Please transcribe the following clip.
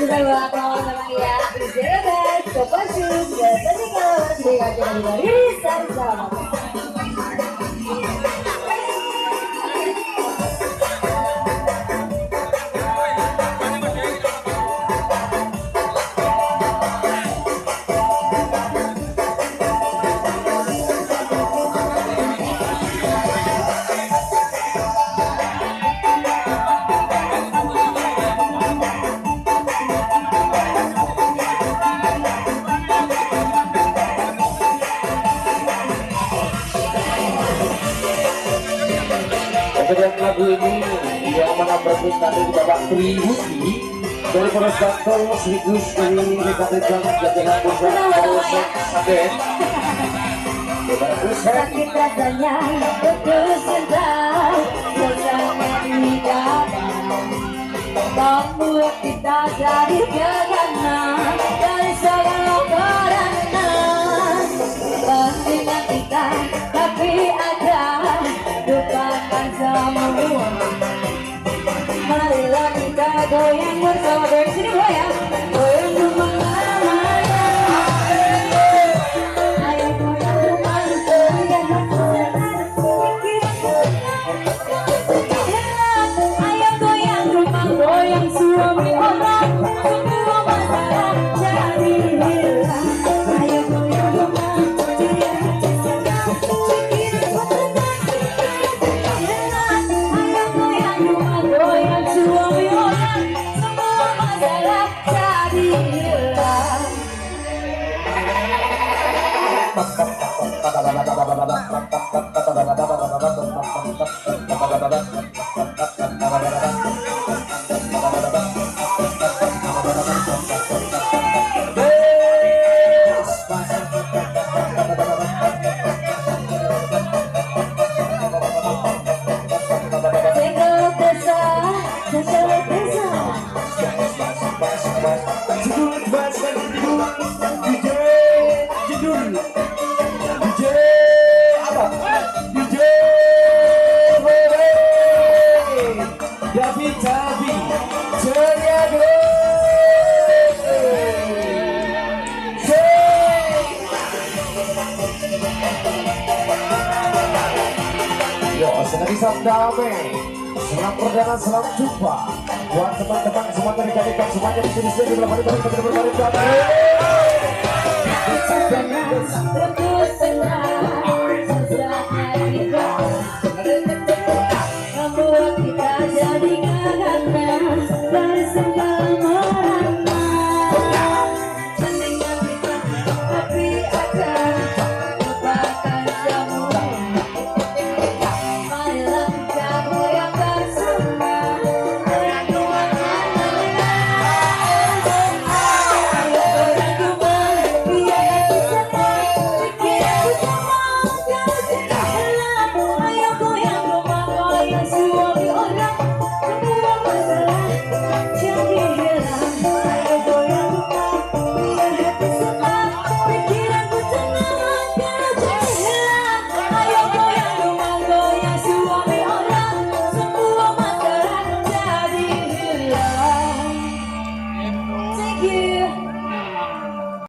Sudah kawan teman ya. Zero Kopassu, sudah tadi kalau sudah kacau dari Ririsan Kemudian lagu ini yang mana berputar di babak Tributi dari Polres Bantul sekaligus dari rekan-rekan jajaran Polsek Saben. Bagus kan? Sakit rasanya putus cinta Bersama nikah Membuat kita jadi kita goyang Segala desa, Bisa damai Senang perdana, senang jumpa Buat teman-teman semua dari kalian semuanya di sini di belakang dari